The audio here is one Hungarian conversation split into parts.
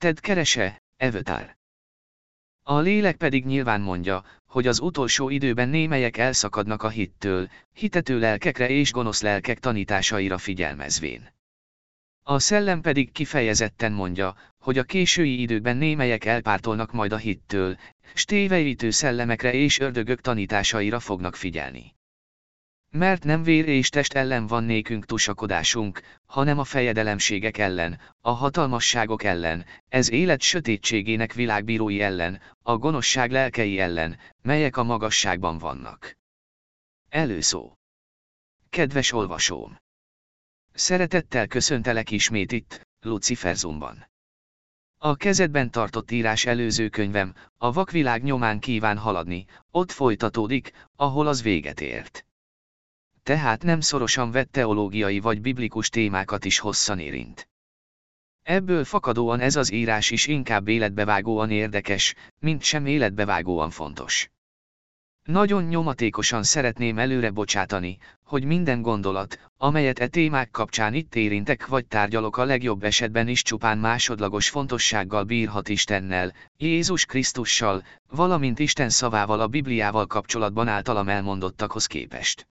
Ted kerese, Evötár. A lélek pedig nyilván mondja, hogy az utolsó időben némelyek elszakadnak a hittől, hitető lelkekre és gonosz lelkek tanításaira figyelmezvén. A szellem pedig kifejezetten mondja, hogy a késői időkben némelyek elpártolnak majd a hittől, s téveítő szellemekre és ördögök tanításaira fognak figyelni. Mert nem vér és test ellen van nékünk tusakodásunk, hanem a fejedelemségek ellen, a hatalmasságok ellen, ez élet sötétségének világbírói ellen, a gonoszság lelkei ellen, melyek a magasságban vannak. Előszó. Kedves olvasóm! Szeretettel köszöntelek ismét itt, Luciferzumban. A kezedben tartott írás előző könyvem, a vakvilág nyomán kíván haladni, ott folytatódik, ahol az véget ért. Tehát nem szorosan vett teológiai vagy biblikus témákat is hosszan érint. Ebből fakadóan ez az írás is inkább életbevágóan érdekes, mint sem életbevágóan fontos. Nagyon nyomatékosan szeretném előre bocsátani, hogy minden gondolat, amelyet e témák kapcsán itt érintek vagy tárgyalok a legjobb esetben is csupán másodlagos fontossággal bírhat Istennel, Jézus Krisztussal, valamint Isten szavával a Bibliával kapcsolatban általam elmondottakhoz képest.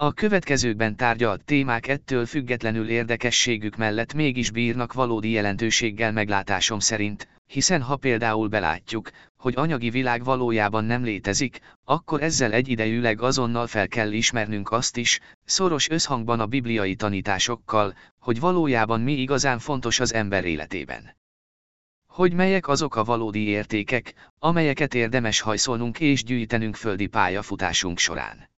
A következőkben tárgyalt témák ettől függetlenül érdekességük mellett mégis bírnak valódi jelentőséggel meglátásom szerint, hiszen ha például belátjuk, hogy anyagi világ valójában nem létezik, akkor ezzel egyidejűleg azonnal fel kell ismernünk azt is, szoros összhangban a bibliai tanításokkal, hogy valójában mi igazán fontos az ember életében. Hogy melyek azok a valódi értékek, amelyeket érdemes hajszolnunk és gyűjtenünk földi pályafutásunk során.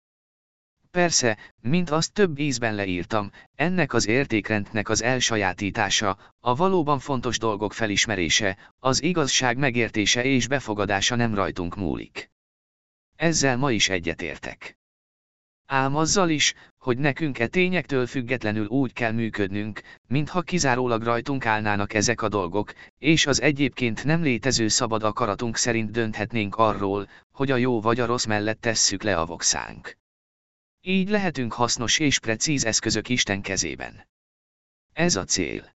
Persze, mint azt több ízben leírtam, ennek az értékrendnek az elsajátítása, a valóban fontos dolgok felismerése, az igazság megértése és befogadása nem rajtunk múlik. Ezzel ma is egyetértek. Ám azzal is, hogy nekünk e tényektől függetlenül úgy kell működnünk, mintha kizárólag rajtunk állnának ezek a dolgok, és az egyébként nem létező szabad akaratunk szerint dönthetnénk arról, hogy a jó vagy a rossz mellett tesszük le a vokszánk. Így lehetünk hasznos és precíz eszközök Isten kezében. Ez a cél.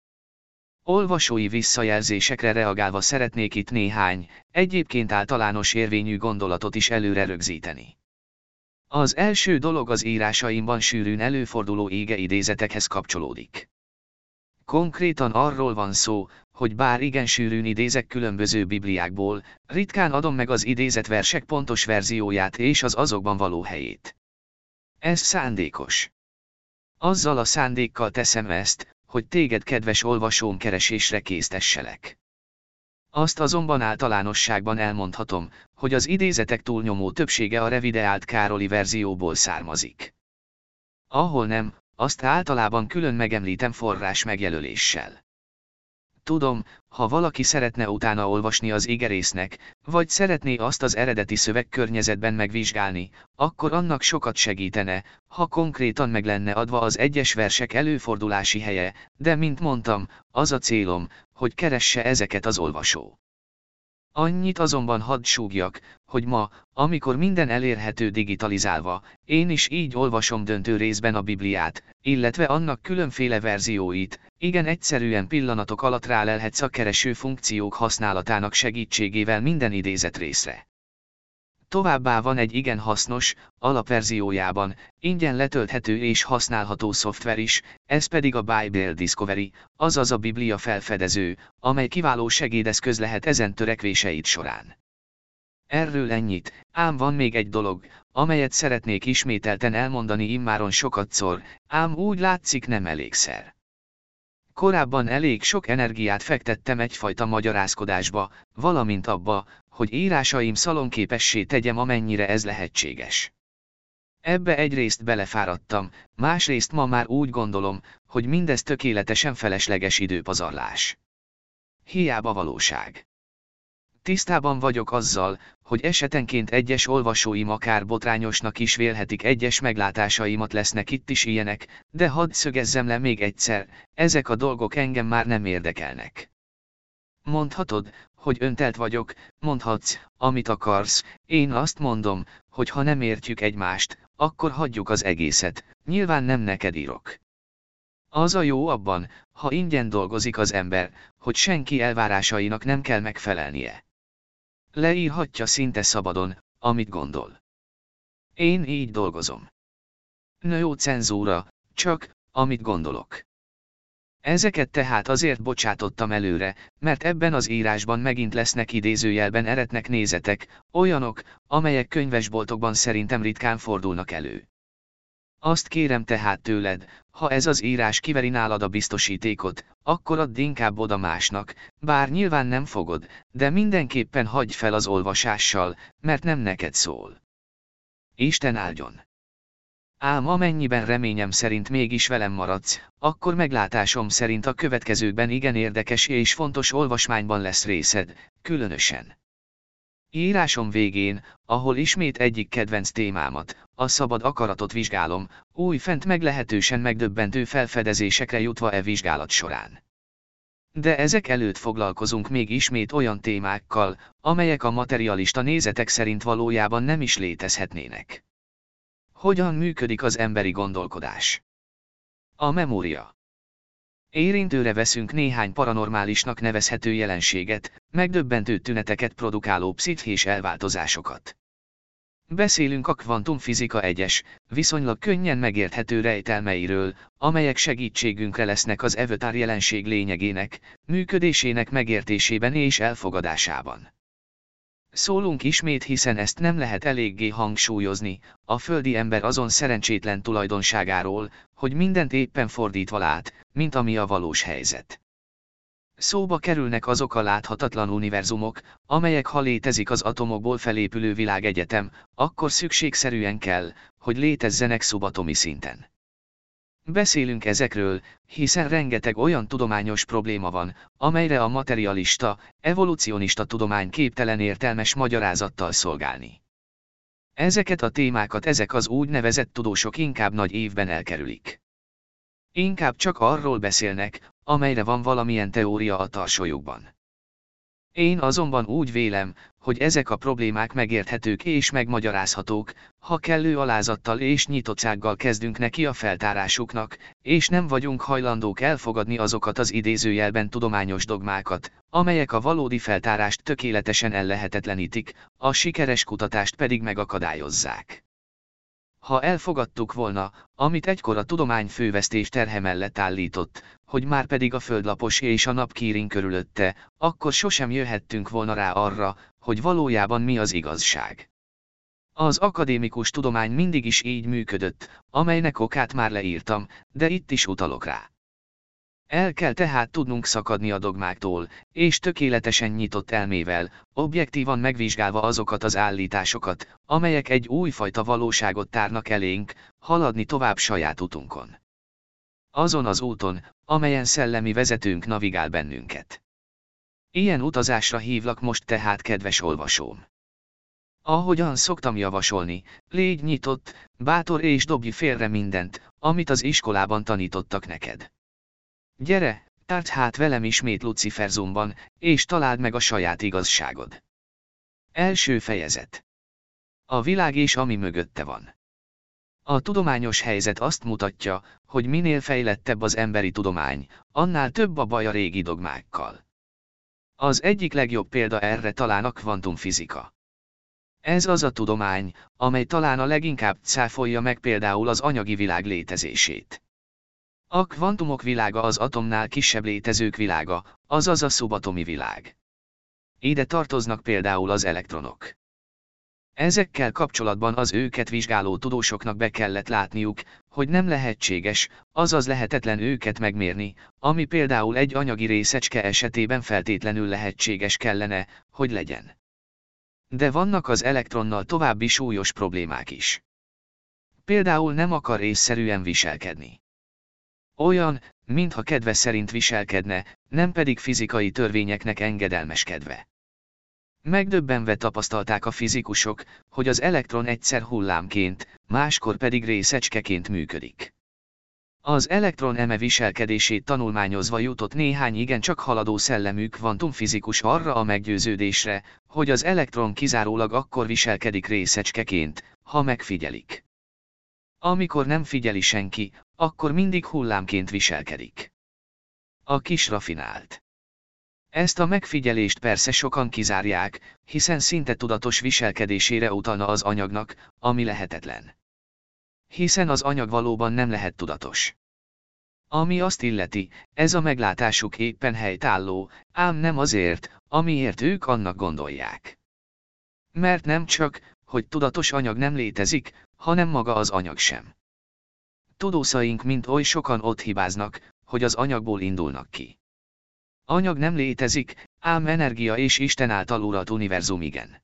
Olvasói visszajelzésekre reagálva szeretnék itt néhány, egyébként általános érvényű gondolatot is előre rögzíteni. Az első dolog az írásaimban sűrűn előforduló ége idézetekhez kapcsolódik. Konkrétan arról van szó, hogy bár igen sűrűn idézek különböző bibliákból, ritkán adom meg az idézet versek pontos verzióját és az azokban való helyét. Ez szándékos. Azzal a szándékkal teszem ezt, hogy téged kedves olvasóm keresésre késztesselek. Azt azonban általánosságban elmondhatom, hogy az idézetek túlnyomó többsége a revideált Károli verzióból származik. Ahol nem, azt általában külön megemlítem forrás megjelöléssel. Tudom, ha valaki szeretne utána olvasni az igerésznek, vagy szeretné azt az eredeti szövegkörnyezetben megvizsgálni, akkor annak sokat segítene, ha konkrétan meg lenne adva az egyes versek előfordulási helye, de mint mondtam, az a célom, hogy keresse ezeket az olvasó. Annyit azonban hadd súgjak, hogy ma, amikor minden elérhető digitalizálva, én is így olvasom döntő részben a Bibliát, illetve annak különféle verzióit, igen egyszerűen pillanatok alatt rálelhetsz a kereső funkciók használatának segítségével minden idézet részre. Továbbá van egy igen hasznos, alapverziójában, ingyen letölthető és használható szoftver is, ez pedig a Bible Discovery, azaz a Biblia felfedező, amely kiváló segédeszköz lehet ezen törekvéseid során. Erről ennyit, ám van még egy dolog, amelyet szeretnék ismételten elmondani immáron sokatszor, ám úgy látszik nem elégszer. Korábban elég sok energiát fektettem egyfajta magyarázkodásba, valamint abba, hogy írásaim szalonképessé tegyem amennyire ez lehetséges. Ebbe egyrészt belefáradtam, másrészt ma már úgy gondolom, hogy mindez tökéletesen felesleges időpazarlás. Hiába valóság. Tisztában vagyok azzal, hogy esetenként egyes olvasóim akár botrányosnak is vélhetik egyes meglátásaimat lesznek itt is ilyenek, de hadd szögezzem le még egyszer, ezek a dolgok engem már nem érdekelnek. Mondhatod, hogy öntelt vagyok, mondhatsz, amit akarsz, én azt mondom, hogy ha nem értjük egymást, akkor hagyjuk az egészet, nyilván nem neked írok. Az a jó abban, ha ingyen dolgozik az ember, hogy senki elvárásainak nem kell megfelelnie. Leírhatja szinte szabadon, amit gondol. Én így dolgozom. Nő cenzúra, csak, amit gondolok. Ezeket tehát azért bocsátottam előre, mert ebben az írásban megint lesznek idézőjelben eretnek nézetek, olyanok, amelyek könyvesboltokban szerintem ritkán fordulnak elő. Azt kérem tehát tőled, ha ez az írás kiveri nálad a biztosítékot, akkor add inkább oda másnak, bár nyilván nem fogod, de mindenképpen hagyj fel az olvasással, mert nem neked szól. Isten áldjon! Ám amennyiben reményem szerint mégis velem maradsz, akkor meglátásom szerint a következőkben igen érdekes és fontos olvasmányban lesz részed, különösen. Írásom végén, ahol ismét egyik kedvenc témámat, a szabad akaratot vizsgálom, újfent meglehetősen megdöbbentő felfedezésekre jutva e vizsgálat során. De ezek előtt foglalkozunk még ismét olyan témákkal, amelyek a materialista nézetek szerint valójában nem is létezhetnének. Hogyan működik az emberi gondolkodás? A memória. Érintőre veszünk néhány paranormálisnak nevezhető jelenséget, megdöbbentő tüneteket produkáló pszichés elváltozásokat. Beszélünk a kvantumfizika egyes, viszonylag könnyen megérthető rejtelmeiről, amelyek segítségünkre lesznek az evötár jelenség lényegének, működésének megértésében és elfogadásában. Szólunk ismét hiszen ezt nem lehet eléggé hangsúlyozni, a földi ember azon szerencsétlen tulajdonságáról, hogy mindent éppen fordítva lát, mint ami a valós helyzet. Szóba kerülnek azok a láthatatlan univerzumok, amelyek ha létezik az atomokból felépülő világegyetem, akkor szükségszerűen kell, hogy létezzenek szubatomi szinten. Beszélünk ezekről, hiszen rengeteg olyan tudományos probléma van, amelyre a materialista, evolucionista tudomány képtelen értelmes magyarázattal szolgálni. Ezeket a témákat ezek az úgynevezett tudósok inkább nagy évben elkerülik. Inkább csak arról beszélnek, amelyre van valamilyen teória a tarsolyukban. Én azonban úgy vélem, hogy ezek a problémák megérthetők és megmagyarázhatók, ha kellő alázattal és nyitottsággal kezdünk neki a feltárásuknak, és nem vagyunk hajlandók elfogadni azokat az idézőjelben tudományos dogmákat, amelyek a valódi feltárást tökéletesen ellehetetlenítik, a sikeres kutatást pedig megakadályozzák. Ha elfogadtuk volna, amit egykor a tudomány fővesztés terhe mellett állított, hogy már pedig a földlapos és a napkírin körülötte, akkor sosem jöhettünk volna rá arra, hogy valójában mi az igazság. Az akadémikus tudomány mindig is így működött, amelynek okát már leírtam, de itt is utalok rá. El kell tehát tudnunk szakadni a dogmáktól, és tökéletesen nyitott elmével, objektívan megvizsgálva azokat az állításokat, amelyek egy újfajta valóságot tárnak elénk, haladni tovább saját utunkon. Azon az úton, amelyen szellemi vezetőnk navigál bennünket. Ilyen utazásra hívlak most tehát kedves olvasóm. Ahogyan szoktam javasolni, légy nyitott, bátor és dobj félre mindent, amit az iskolában tanítottak neked. Gyere, tárd hát velem ismét Luciferzumban, és találd meg a saját igazságod. Első fejezet. A világ és ami mögötte van. A tudományos helyzet azt mutatja, hogy minél fejlettebb az emberi tudomány, annál több a baj a régi dogmákkal. Az egyik legjobb példa erre talán a kvantumfizika. Ez az a tudomány, amely talán a leginkább cáfolja meg például az anyagi világ létezését. A kvantumok világa az atomnál kisebb létezők világa, azaz a szubatomi világ. Ide tartoznak például az elektronok. Ezekkel kapcsolatban az őket vizsgáló tudósoknak be kellett látniuk, hogy nem lehetséges, azaz lehetetlen őket megmérni, ami például egy anyagi részecske esetében feltétlenül lehetséges kellene, hogy legyen. De vannak az elektronnal további súlyos problémák is. Például nem akar észszerűen viselkedni. Olyan, mintha kedve szerint viselkedne, nem pedig fizikai törvényeknek engedelmeskedve. Megdöbbenve tapasztalták a fizikusok, hogy az elektron egyszer hullámként, máskor pedig részecskeként működik. Az elektron eme viselkedését tanulmányozva jutott néhány igencsak haladó szellemű kvantumfizikus arra a meggyőződésre, hogy az elektron kizárólag akkor viselkedik részecskeként, ha megfigyelik. Amikor nem figyeli senki, akkor mindig hullámként viselkedik. A kis rafinált. Ezt a megfigyelést persze sokan kizárják, hiszen szinte tudatos viselkedésére utalna az anyagnak, ami lehetetlen. Hiszen az anyag valóban nem lehet tudatos. Ami azt illeti, ez a meglátásuk éppen helytálló, ám nem azért, amiért ők annak gondolják. Mert nem csak, hogy tudatos anyag nem létezik, hanem maga az anyag sem. Tudószaink mint oly sokan ott hibáznak, hogy az anyagból indulnak ki. Anyag nem létezik, ám energia és Isten által uralt univerzum igen.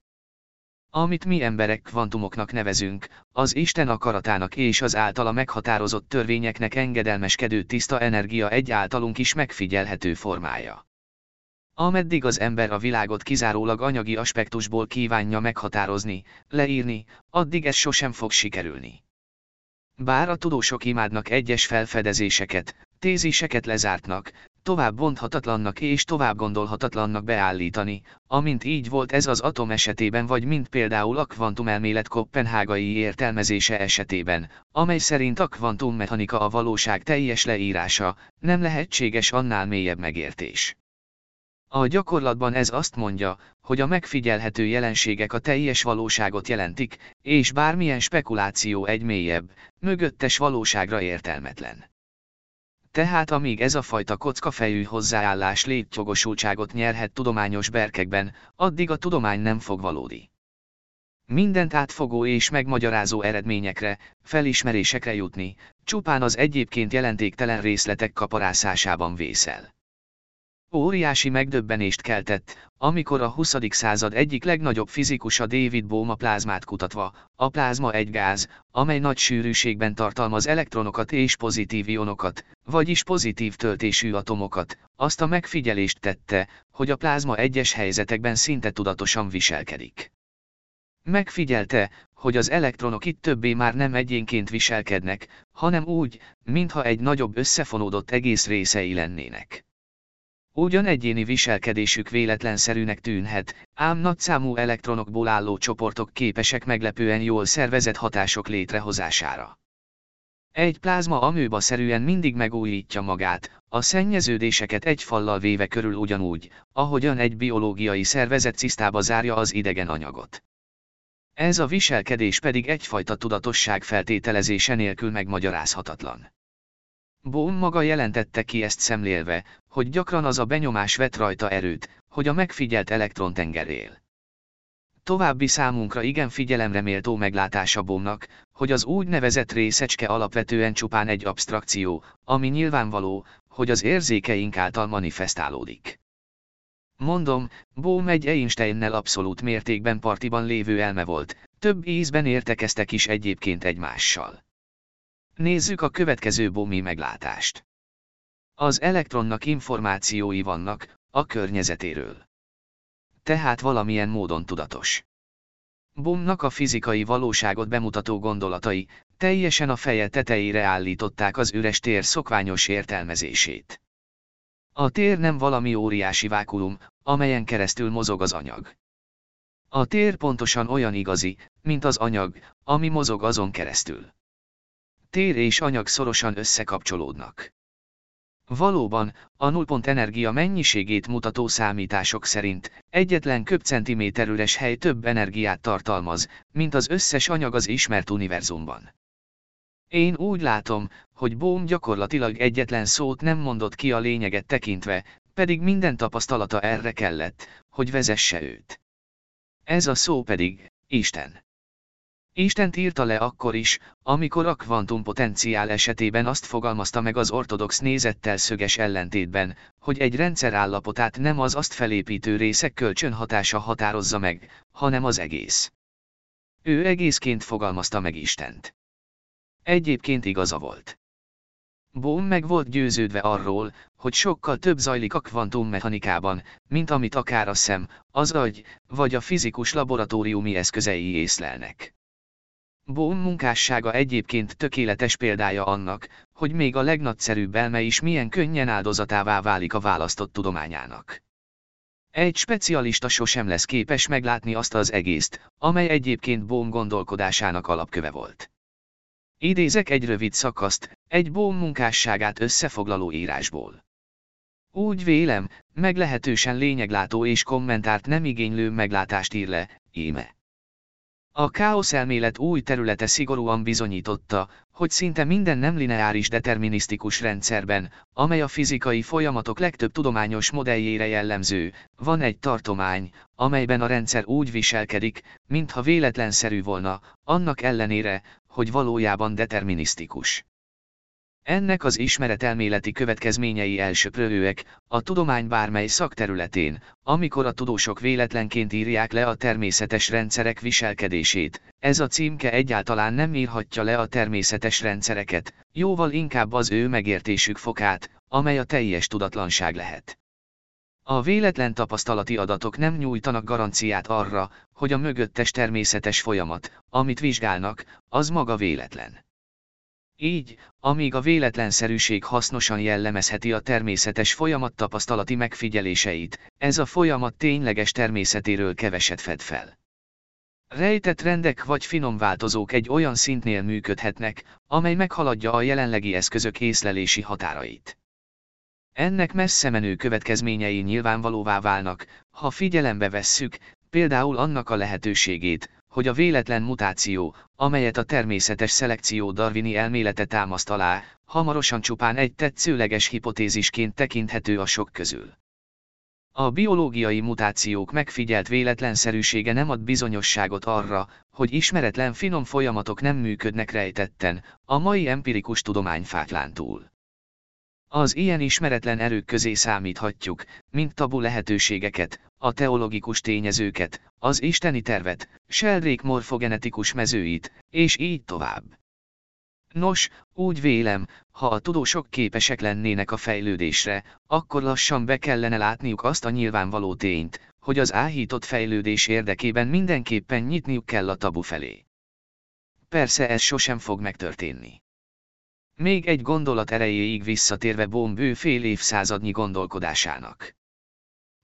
Amit mi emberek kvantumoknak nevezünk, az Isten akaratának és az általa meghatározott törvényeknek engedelmeskedő tiszta energia egy általunk is megfigyelhető formája. Ameddig az ember a világot kizárólag anyagi aspektusból kívánja meghatározni, leírni, addig ez sosem fog sikerülni. Bár a tudósok imádnak egyes felfedezéseket, téziseket lezártnak, tovább bonthatatlannak és tovább gondolhatatlannak beállítani, amint így volt ez az atom esetében vagy mint például a kvantumelmélet kopenhágai értelmezése esetében, amely szerint a kvantummechanika a valóság teljes leírása, nem lehetséges annál mélyebb megértés. A gyakorlatban ez azt mondja, hogy a megfigyelhető jelenségek a teljes valóságot jelentik, és bármilyen spekuláció egy mélyebb, mögöttes valóságra értelmetlen. Tehát amíg ez a fajta kockafejű hozzáállás létjogosultságot nyerhet tudományos berkekben, addig a tudomány nem fog valódi. Mindent átfogó és megmagyarázó eredményekre, felismerésekre jutni, csupán az egyébként jelentéktelen részletek kaparászásában vészel. Óriási megdöbbenést keltett, amikor a 20. század egyik legnagyobb fizikusa David Bohm a plázmát kutatva, a plázma egy gáz, amely nagy sűrűségben tartalmaz elektronokat és pozitív ionokat, vagyis pozitív töltésű atomokat, azt a megfigyelést tette, hogy a plázma egyes helyzetekben szinte tudatosan viselkedik. Megfigyelte, hogy az elektronok itt többé már nem egyénként viselkednek, hanem úgy, mintha egy nagyobb összefonódott egész részei lennének. Ugyan egyéni viselkedésük véletlenszerűnek tűnhet, ám nagyszámú elektronokból álló csoportok képesek meglepően jól szervezett hatások létrehozására. Egy plázma amőba szerűen mindig megújítja magát, a szennyeződéseket egy fallal véve körül ugyanúgy, ahogyan egy biológiai szervezet cisztába zárja az idegen anyagot. Ez a viselkedés pedig egyfajta tudatosság feltételezése nélkül megmagyarázhatatlan. Bohm maga jelentette ki ezt szemlélve, hogy gyakran az a benyomás vet rajta erőt, hogy a megfigyelt elektrontenger él. További számunkra igen figyelemre méltó meglátása Bohmnak, hogy az úgynevezett részecske alapvetően csupán egy abstrakció, ami nyilvánvaló, hogy az érzékeink által manifestálódik. Mondom, Bohm egy Einsteinnel abszolút mértékben partiban lévő elme volt, több ízben értekeztek is egyébként egymással. Nézzük a következő bomi meglátást. Az elektronnak információi vannak, a környezetéről. Tehát valamilyen módon tudatos. Bohmnak a fizikai valóságot bemutató gondolatai, teljesen a feje tetejére állították az üres tér szokványos értelmezését. A tér nem valami óriási vákulum, amelyen keresztül mozog az anyag. A tér pontosan olyan igazi, mint az anyag, ami mozog azon keresztül tér és anyag szorosan összekapcsolódnak. Valóban, a nullpont energia mennyiségét mutató számítások szerint, egyetlen köbcentiméter üres hely több energiát tartalmaz, mint az összes anyag az ismert univerzumban. Én úgy látom, hogy Bohm gyakorlatilag egyetlen szót nem mondott ki a lényeget tekintve, pedig minden tapasztalata erre kellett, hogy vezesse őt. Ez a szó pedig, Isten. Istent írta le akkor is, amikor a kvantumpotenciál esetében azt fogalmazta meg az ortodox nézettel szöges ellentétben, hogy egy rendszer állapotát nem az azt felépítő részek kölcsönhatása határozza meg, hanem az egész. Ő egészként fogalmazta meg Istent. Egyébként igaza volt. Bohm meg volt győződve arról, hogy sokkal több zajlik a kvantummechanikában, mint amit akár a szem, az agy, vagy a fizikus laboratóriumi eszközei észlelnek. Bohm munkássága egyébként tökéletes példája annak, hogy még a legnagyszerűbb elme is milyen könnyen áldozatává válik a választott tudományának. Egy specialista sosem lesz képes meglátni azt az egészt, amely egyébként Bohm gondolkodásának alapköve volt. Idézek egy rövid szakaszt, egy bóm munkásságát összefoglaló írásból. Úgy vélem, meglehetősen lényeglátó és kommentárt nem igénylő meglátást ír le, íme. A káosz elmélet új területe szigorúan bizonyította, hogy szinte minden nem lineáris determinisztikus rendszerben, amely a fizikai folyamatok legtöbb tudományos modelljére jellemző, van egy tartomány, amelyben a rendszer úgy viselkedik, mintha véletlenszerű volna, annak ellenére, hogy valójában determinisztikus. Ennek az ismeretelméleti következményei elsöprőek, a tudomány bármely szakterületén, amikor a tudósok véletlenként írják le a természetes rendszerek viselkedését, ez a címke egyáltalán nem írhatja le a természetes rendszereket, jóval inkább az ő megértésük fokát, amely a teljes tudatlanság lehet. A véletlen tapasztalati adatok nem nyújtanak garanciát arra, hogy a mögöttes természetes folyamat, amit vizsgálnak, az maga véletlen. Így, amíg a véletlenszerűség hasznosan jellemezheti a természetes folyamat tapasztalati megfigyeléseit, ez a folyamat tényleges természetéről keveset fed fel. Rejtett rendek vagy finom változók egy olyan szintnél működhetnek, amely meghaladja a jelenlegi eszközök észlelési határait. Ennek messze menő következményei nyilvánvalóvá válnak, ha figyelembe vesszük, például annak a lehetőségét, hogy a véletlen mutáció, amelyet a természetes szelekció darwini elmélete támaszt alá, hamarosan csupán egy tetszőleges hipotézisként tekinthető a sok közül. A biológiai mutációk megfigyelt véletlenszerűsége nem ad bizonyosságot arra, hogy ismeretlen finom folyamatok nem működnek rejtetten, a mai empirikus tudományfátlán túl. Az ilyen ismeretlen erők közé számíthatjuk, mint tabu lehetőségeket, a teologikus tényezőket, az isteni tervet, Sheldrake morfogenetikus mezőit, és így tovább. Nos, úgy vélem, ha a tudósok képesek lennének a fejlődésre, akkor lassan be kellene látniuk azt a nyilvánvaló tényt, hogy az áhított fejlődés érdekében mindenképpen nyitniuk kell a tabu felé. Persze ez sosem fog megtörténni. Még egy gondolat erejéig visszatérve Bombő fél évszázadnyi gondolkodásának.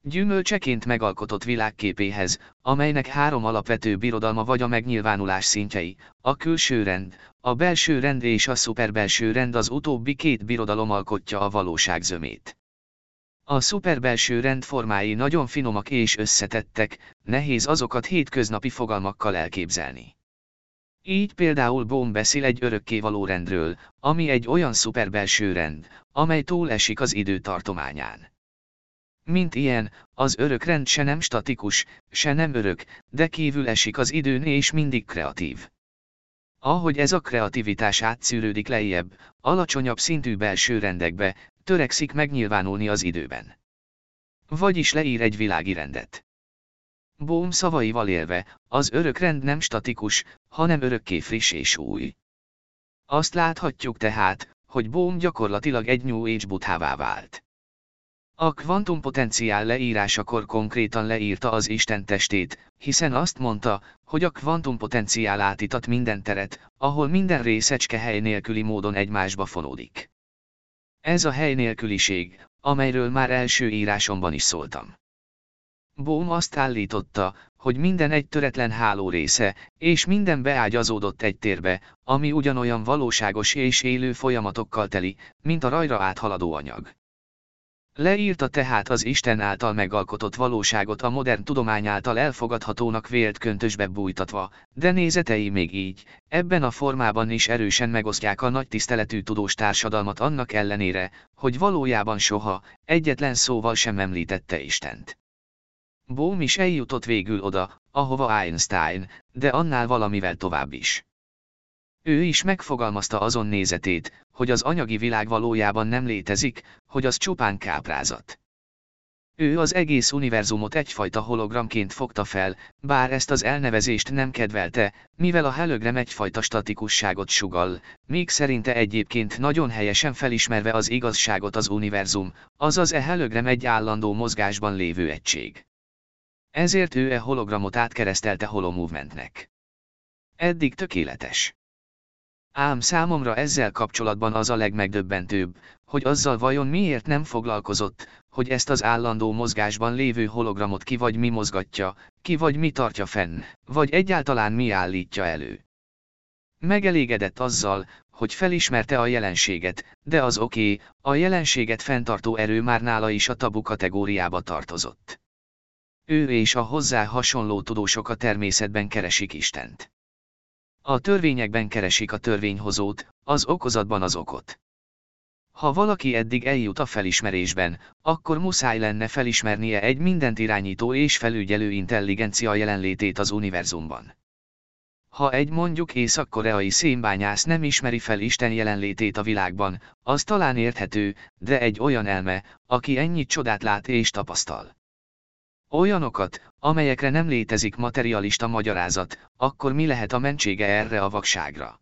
Gyümölcseként megalkotott világképéhez, amelynek három alapvető birodalma vagy a megnyilvánulás szintjei, a külső rend, a belső rend és a szuperbelső rend az utóbbi két birodalom alkotja a valóság zömét. A szuperbelső rend formái nagyon finomak és összetettek, nehéz azokat hétköznapi fogalmakkal elképzelni. Így például Bohm beszél egy örökkévaló rendről, ami egy olyan szuperbelső rend, amely túl esik az idő tartományán. Mint ilyen, az örök rend se nem statikus, se nem örök, de kívül esik az időn és mindig kreatív. Ahogy ez a kreativitás átszűrődik lejjebb, alacsonyabb szintű belső rendekbe, törekszik megnyilvánulni az időben. Vagyis leír egy világi rendet. Bohm szavaival élve, az örök rend nem statikus, hanem örökké friss és új. Azt láthatjuk tehát, hogy Bohm gyakorlatilag egy New Age buthává vált. A kvantumpotenciál leírásakor konkrétan leírta az Isten testét, hiszen azt mondta, hogy a kvantumpotenciál átítat minden teret, ahol minden részecske hely nélküli módon egymásba fonódik. Ez a hely nélküliség, amelyről már első írásomban is szóltam. Bohm azt állította, hogy minden egy töretlen háló része, és minden beágyazódott egy térbe, ami ugyanolyan valóságos és élő folyamatokkal teli, mint a rajra áthaladó anyag. Leírta tehát az Isten által megalkotott valóságot a modern tudomány által elfogadhatónak vélt köntösbe bújtatva, de nézetei még így, ebben a formában is erősen megosztják a nagy tiszteletű tudós társadalmat annak ellenére, hogy valójában soha, egyetlen szóval sem említette Istent. Bohm is eljutott végül oda, ahova Einstein, de annál valamivel tovább is. Ő is megfogalmazta azon nézetét, hogy az anyagi világ valójában nem létezik, hogy az csupán káprázat. Ő az egész univerzumot egyfajta hologramként fogta fel, bár ezt az elnevezést nem kedvelte, mivel a hologram egyfajta statikusságot sugal, még szerinte egyébként nagyon helyesen felismerve az igazságot az univerzum, azaz e hologram egy állandó mozgásban lévő egység. Ezért ő e hologramot átkeresztelte holomovementnek. Eddig tökéletes. Ám számomra ezzel kapcsolatban az a legmegdöbbentőbb, hogy azzal vajon miért nem foglalkozott, hogy ezt az állandó mozgásban lévő hologramot ki vagy mi mozgatja, ki vagy mi tartja fenn, vagy egyáltalán mi állítja elő. Megelégedett azzal, hogy felismerte a jelenséget, de az oké, okay, a jelenséget fenntartó erő már nála is a tabu kategóriába tartozott. Ő és a hozzá hasonló tudósok a természetben keresik Istent. A törvényekben keresik a törvényhozót, az okozatban az okot. Ha valaki eddig eljut a felismerésben, akkor muszáj lenne felismernie egy mindent irányító és felügyelő intelligencia jelenlétét az univerzumban. Ha egy mondjuk észak-koreai szénbányász nem ismeri fel Isten jelenlétét a világban, az talán érthető, de egy olyan elme, aki ennyit csodát lát és tapasztal. Olyanokat, amelyekre nem létezik materialista magyarázat, akkor mi lehet a mentsége erre a vakságra?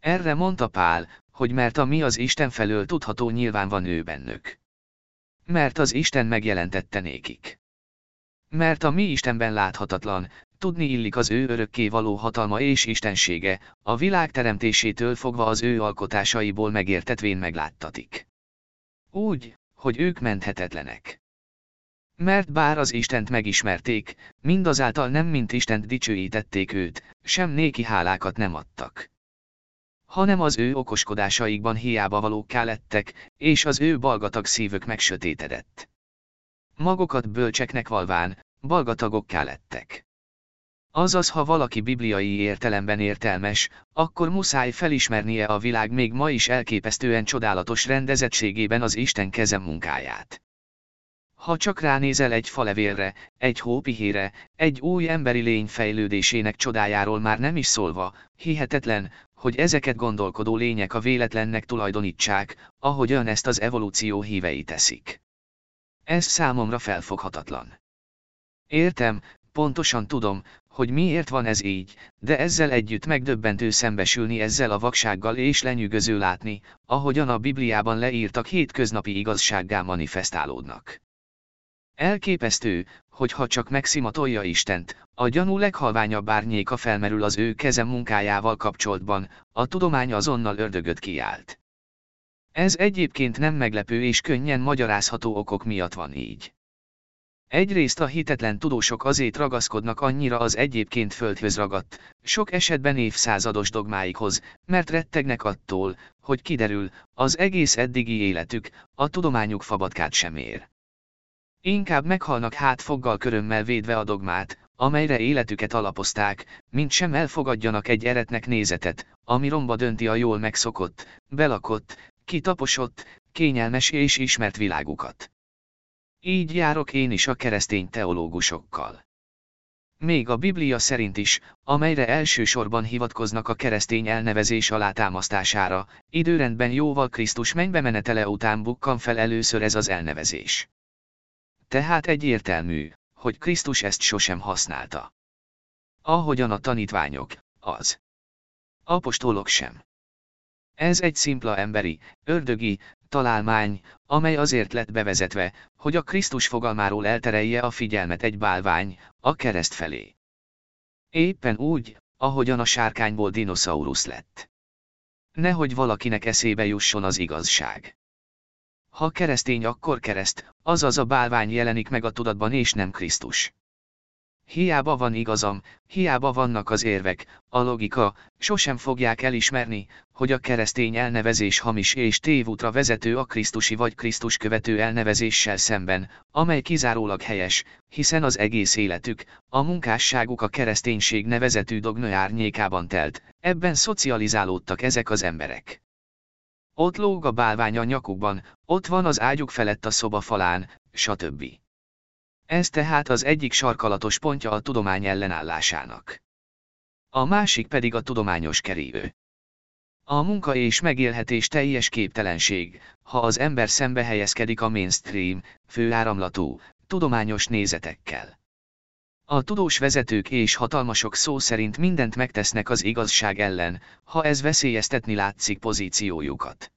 Erre mondta Pál, hogy mert a mi az Isten felől tudható nyilván van ő bennük. Mert az Isten megjelentette nékik. Mert a mi Istenben láthatatlan, tudni illik az ő örökké való hatalma és istensége, a világ teremtésétől fogva az ő alkotásaiból megértetvén megláttatik. Úgy, hogy ők menthetetlenek. Mert bár az Istent megismerték, mindazáltal nem mint Istent dicsőítették őt, sem néki hálákat nem adtak. Hanem az ő okoskodásaikban hiába valókká lettek, és az ő balgatag szívük megsötétedett. Magokat bölcseknek valván, balgatagokká lettek. Azaz ha valaki bibliai értelemben értelmes, akkor muszáj felismernie a világ még ma is elképesztően csodálatos rendezettségében az Isten kezem munkáját. Ha csak ránézel egy falevélre, egy hópihére, egy új emberi lény fejlődésének csodájáról már nem is szólva, hihetetlen, hogy ezeket gondolkodó lények a véletlennek tulajdonítsák, ahogyan ezt az evolúció hívei teszik. Ez számomra felfoghatatlan. Értem, pontosan tudom, hogy miért van ez így, de ezzel együtt megdöbbentő szembesülni ezzel a vaksággal és lenyűgöző látni, ahogyan a Bibliában leírtak hétköznapi igazsággá manifestálódnak. Elképesztő, hogy ha csak megszimatolja Istent, a gyanú leghalványabb árnyéka felmerül az ő kezem munkájával kapcsolatban, a tudomány azonnal ördögöt kiált. Ez egyébként nem meglepő és könnyen magyarázható okok miatt van így. Egyrészt a hitetlen tudósok azért ragaszkodnak annyira az egyébként földhöz ragadt, sok esetben évszázados dogmáikhoz, mert rettegnek attól, hogy kiderül, az egész eddigi életük, a tudományuk fabatkát sem ér. Inkább meghalnak hát foggal körömmel védve a dogmát, amelyre életüket alapozták, mint sem elfogadjanak egy eretnek nézetet, ami romba dönti a jól megszokott, belakott, kitaposott, kényelmes és ismert világukat. Így járok én is a keresztény teológusokkal. Még a Biblia szerint is, amelyre elsősorban hivatkoznak a keresztény elnevezés alátámasztására, időrendben jóval Krisztus mennybe menetele után bukkan fel először ez az elnevezés. Tehát egyértelmű, hogy Krisztus ezt sosem használta. Ahogyan a tanítványok, az apostolok sem. Ez egy szimpla emberi, ördögi, találmány, amely azért lett bevezetve, hogy a Krisztus fogalmáról elterelje a figyelmet egy bálvány, a kereszt felé. Éppen úgy, ahogyan a sárkányból dinoszaurusz lett. Nehogy valakinek eszébe jusson az igazság. Ha keresztény akkor kereszt, azaz a bálvány jelenik meg a tudatban és nem Krisztus. Hiába van igazam, hiába vannak az érvek, a logika, sosem fogják elismerni, hogy a keresztény elnevezés hamis és tévútra vezető a Krisztusi vagy Krisztus követő elnevezéssel szemben, amely kizárólag helyes, hiszen az egész életük, a munkásságuk a kereszténység nevezetű dogma árnyékában telt, ebben szocializálódtak ezek az emberek. Ott lóg a bálvány a nyakukban, ott van az ágyuk felett a szoba falán, stb. Ez tehát az egyik sarkalatos pontja a tudomány ellenállásának. A másik pedig a tudományos kerívő. A munka és megélhetés teljes képtelenség, ha az ember szembe helyezkedik a mainstream, főáramlatú, tudományos nézetekkel. A tudós vezetők és hatalmasok szó szerint mindent megtesznek az igazság ellen, ha ez veszélyeztetni látszik pozíciójukat.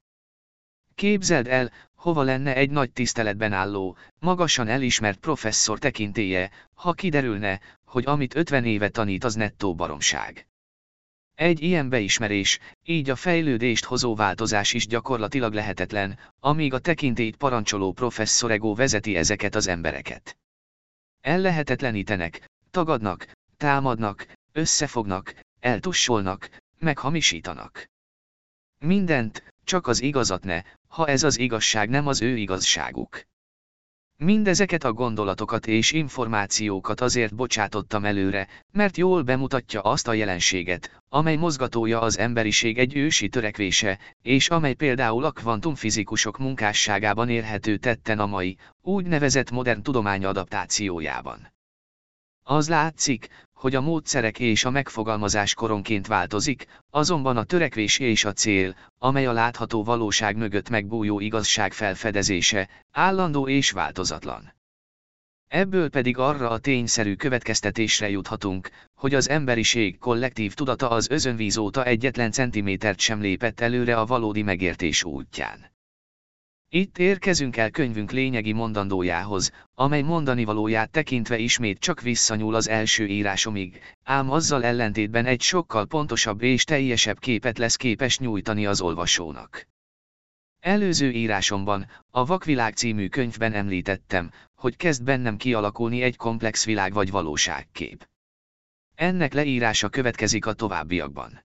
Képzeld el, hova lenne egy nagy tiszteletben álló, magasan elismert professzor tekintélye, ha kiderülne, hogy amit 50 éve tanít az nettó baromság. Egy ilyen beismerés, így a fejlődést hozó változás is gyakorlatilag lehetetlen, amíg a tekintélyt parancsoló professzor vezeti ezeket az embereket. Ellehetetlenítenek, tagadnak, támadnak, összefognak, eltussolnak, meghamisítanak. Mindent, csak az igazat ne, ha ez az igazság nem az ő igazságuk. Mindezeket a gondolatokat és információkat azért bocsátottam előre, mert jól bemutatja azt a jelenséget, amely mozgatója az emberiség egy ősi törekvése, és amely például a kvantumfizikusok munkásságában érhető tetten a mai, úgynevezett modern tudomány adaptációjában. Az látszik, hogy a módszerek és a megfogalmazás koronként változik, azonban a törekvés és a cél, amely a látható valóság mögött megbújó igazság felfedezése, állandó és változatlan. Ebből pedig arra a tényszerű következtetésre juthatunk, hogy az emberiség kollektív tudata az özönvíz óta egyetlen centimétert sem lépett előre a valódi megértés útján. Itt érkezünk el könyvünk lényegi mondandójához, amely mondani valóját tekintve ismét csak visszanyúl az első írásomig, ám azzal ellentétben egy sokkal pontosabb és teljesebb képet lesz képes nyújtani az olvasónak. Előző írásomban, a Vakvilág című könyvben említettem, hogy kezd bennem kialakulni egy komplex világ vagy valóságkép. Ennek leírása következik a továbbiakban.